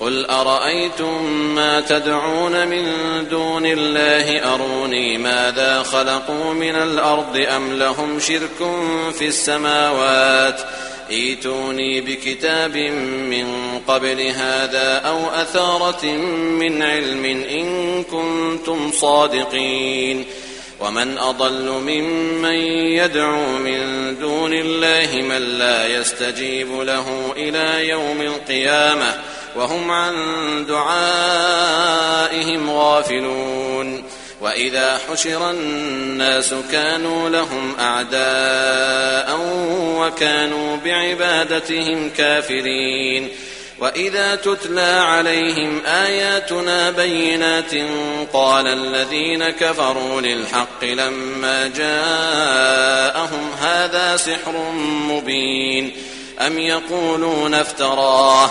قل أرأيتم ما تدعون من دون الله؟ أروني ماذا خلقوا من الأرض أم لهم شرك في السماوات؟ إيتوني بكتاب من قبل هذا أو أثارة من علم إن كنتم صادقين. ومن أضل ممن يدعو من دون الله من لا يستجيب له إلى يوم القيامة. وهم عن دعائهم غافلون وإذا حشر الناس كانوا لهم أعداء وكانوا بعبادتهم كافرين وإذا تتلى عليهم آياتنا بينات قال الذين كفروا للحق لما جاءهم هذا سحر مبين أم يقولون افتراه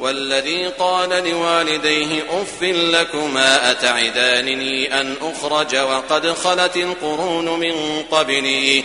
والذي قال لوالديه أف لكما أتعدانني أن أخرج وقد خلت القرون من قبلي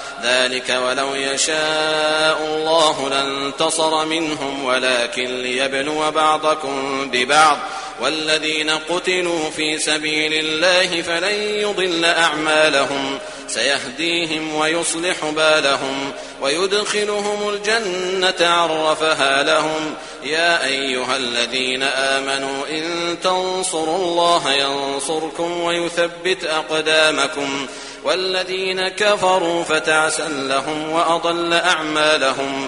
ذلك ولو يشاء الله لانتصر منهم ولكن ليبلو بعضكم ببعض والذين قتلوا في سبيل الله فلن يضل أعمالهم سيهديهم ويصلح بالهم ويدخلهم الجنة عرفها لهم يا أيها الذين آمنوا إن تنصروا الله ينصركم ويثبت أقدامكم ويثبت أقدامكم والذين كفروا فتعسا لهم وأضل أعمالهم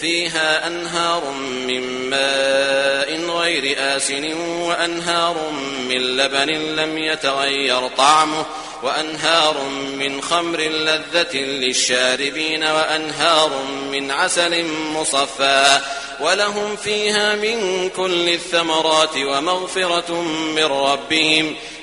فيها أنهار من ماء غير آسن وأنهار من لبن لم يتغير طعمه وأنهار من خمر لذة للشاربين وأنهار من عسل مصفى ولهم فيها من كل الثمرات ومغفرة من ربهم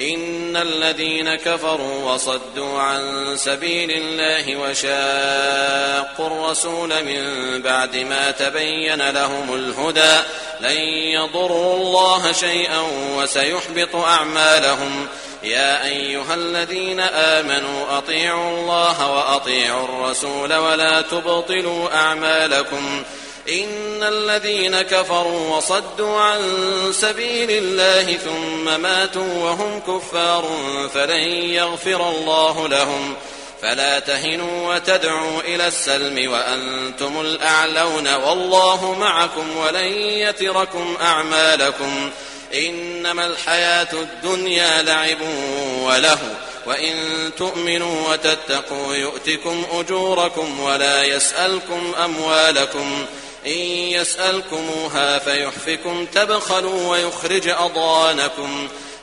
إن الذين كفروا وصدوا عن سبيل الله وشاقوا الرسول من بعد ما تبين لهم الهدى لن يضروا الله شيئا وسيحبط أعمالهم. يا أيها الذين آمنوا أطيعوا الله وأطيعوا الرسول ولا تبطلوا أعمالكم. إن الذين كفروا وصدوا عن سبيل الله ثم ماتوا وهم كفار فلن يغفر الله لهم. فلا تهنوا وتدعوا إلى السلم وأنتم الأعلون والله معكم ولن يتركم أعمالكم. إنما الحياة الدنيا لعب وله. وإن تؤمنوا وتتقوا يؤتكم أجوركم ولا يسألكم أموالكم. إن يسألكموها فيحفكم تبخلوا ويخرج أضانكم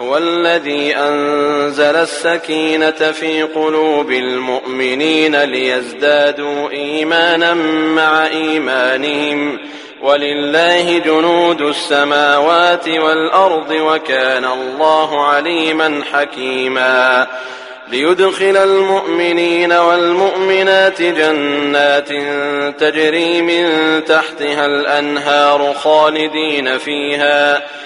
هو الذي أنزل السكينة في قلوب المؤمنين ليزدادوا إيمانا مع إيمانهم ولله جنود السماوات والأرض وكان الله عليما حكيما ليدخل المؤمنين والمؤمنات جنات تجري من تحتها الأنهار خالدين فيها وَلَهُمْ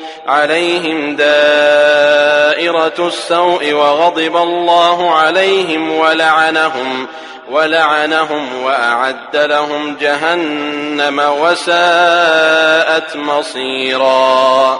عليهم دائرة السوء وغضب الله عليهم ولعنهم ولعنهم وأعد لهم جهنم وساءت مصيرا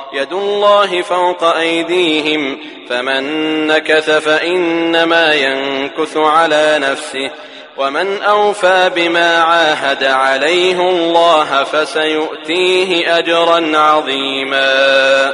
يد الله فوق أيديهم فمن نكث فإنما ينكث على نفسه ومن أوفى بما عاهد عليه الله فسيؤتيه أجرا عظيما.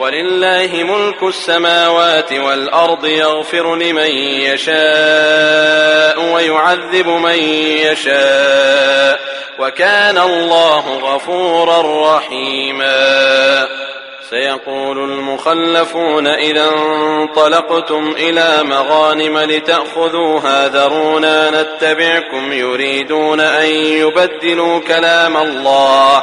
ولله ملك السماوات والأرض يغفر لمن يشاء ويعذب من يشاء وكان الله غفورا رحيما سيقول المخلفون إذا انطلقتم إلى مغانم لتأخذوها ذرونا نتبعكم يريدون أن يبدلوا كلام الله.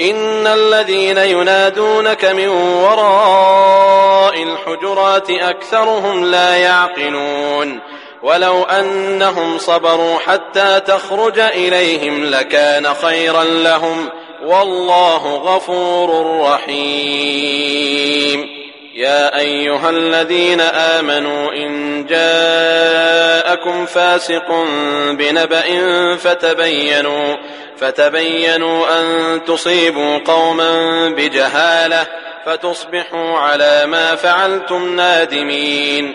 ان الذين ينادونك من وراء الحجرات اكثرهم لا يعقلون ولو انهم صبروا حتى تخرج اليهم لكان خيرا لهم والله غفور رحيم يا ايها الذين امنوا ان جاءكم فاسق بنبأ فتبينوا فتبينوا أن تصيبوا قوما بجهالة فتصبحوا على ما فعلتم نادمين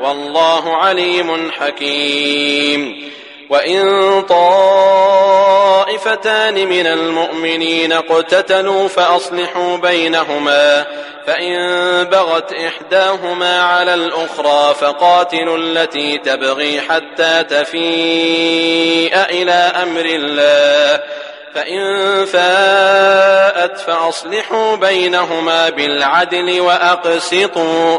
والله عليم حكيم. وإن طائفتان من المؤمنين اقتتلوا فأصلحوا بينهما فإن بغت إحداهما على الأخرى فقاتلوا التي تبغي حتى تفيء إلى أمر الله. فإن فاءت فأصلحوا بينهما بالعدل وأقسطوا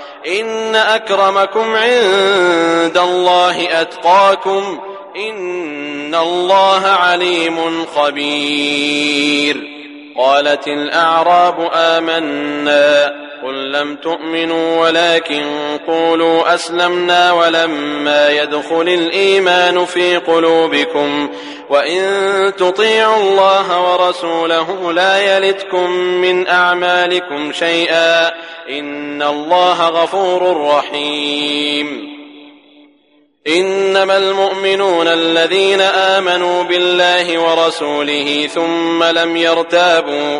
ان أكرمكم عند الله أتقاكم ان الله عليم خبير قالت الاعراب آمنا قل لم تؤمنوا ولكن قولوا أسلمنا ولما يدخل الإيمان في قلوبكم وإن تطيعوا الله ورسوله لا يلتكم من أعمالكم شيئا إن الله غفور رحيم إنما المؤمنون الذين آمنوا بالله ورسوله ثم لم يرتابوا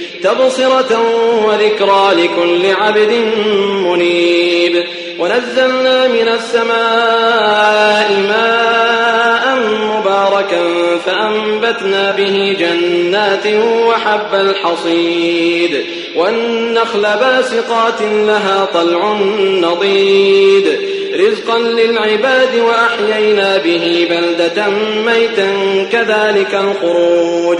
تبصرة وذكرى لكل عبد منيب. ونزلنا من السماء ماء مباركا فأنبتنا به جنات وحب الحصيد. والنخل باسقات لها طلع نضيد. رزقا للعباد وأحيينا به بلدة ميتا كذلك الخروج.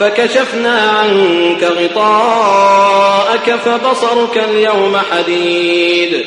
فكشفنا عنك غطاءك فبصرك اليوم حديد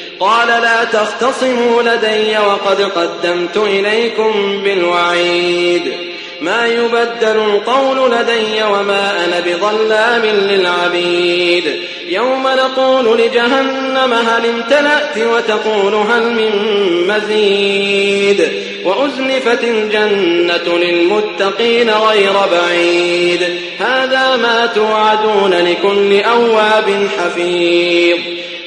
قال لا تختصموا لدي وقد قدمت إليكم بالوعيد. ما يبدل القول لدي وما أنا بظلام للعبيد. يوم نقول لجهنم هل امتلأت وتقول هل من مزيد. وأزلفت الجنة للمتقين غير بعيد. هذا ما توعدون لكل أواب حفيظ.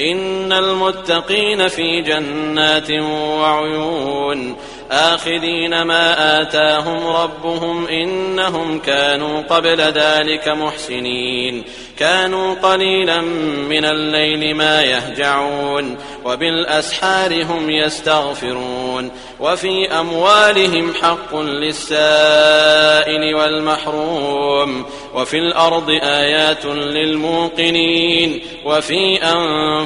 ان المتقين في جنات وعيون آخذين ما آتاهم ربهم إنهم كانوا قبل ذلك محسنين كانوا قليلا من الليل ما يهجعون وبالأسحار هم يستغفرون وفي أموالهم حق للسائل والمحروم وفي الأرض آيات للموقنين وفي أنفسهم